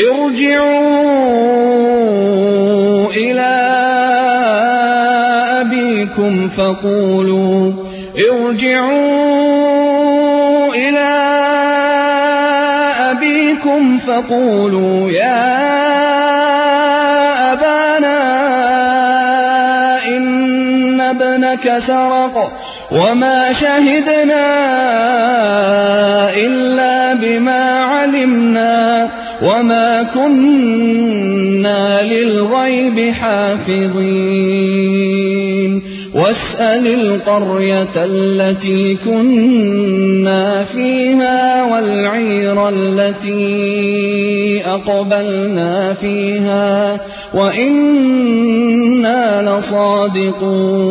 ارجعوا إلى أبيكم فقولوا ارجعوا إلى أبيكم فقولوا يا أبانا إن ابنك سرق وما شهدنا إلا بما علمنا وما كنا للغيب حافظين واسأل القرية التي كنا فيها والعير التي أقبلنا فيها وإنا لصادقون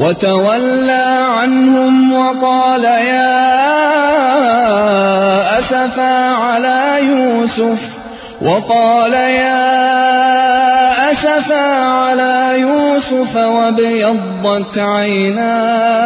وتولى عنهم وقال يا أسفا على يوسف وقال يا أسفا على يوسف وابيضت عيناه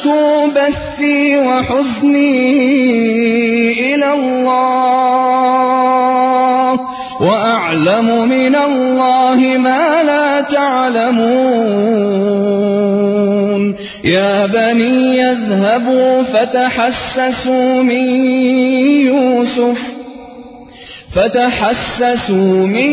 أشكو بثي وحزني إلى الله. وأعلم من الله ما لا تعلمون. يا بني يذهبوا فتحسسوا من يوسف. فتحسسوا من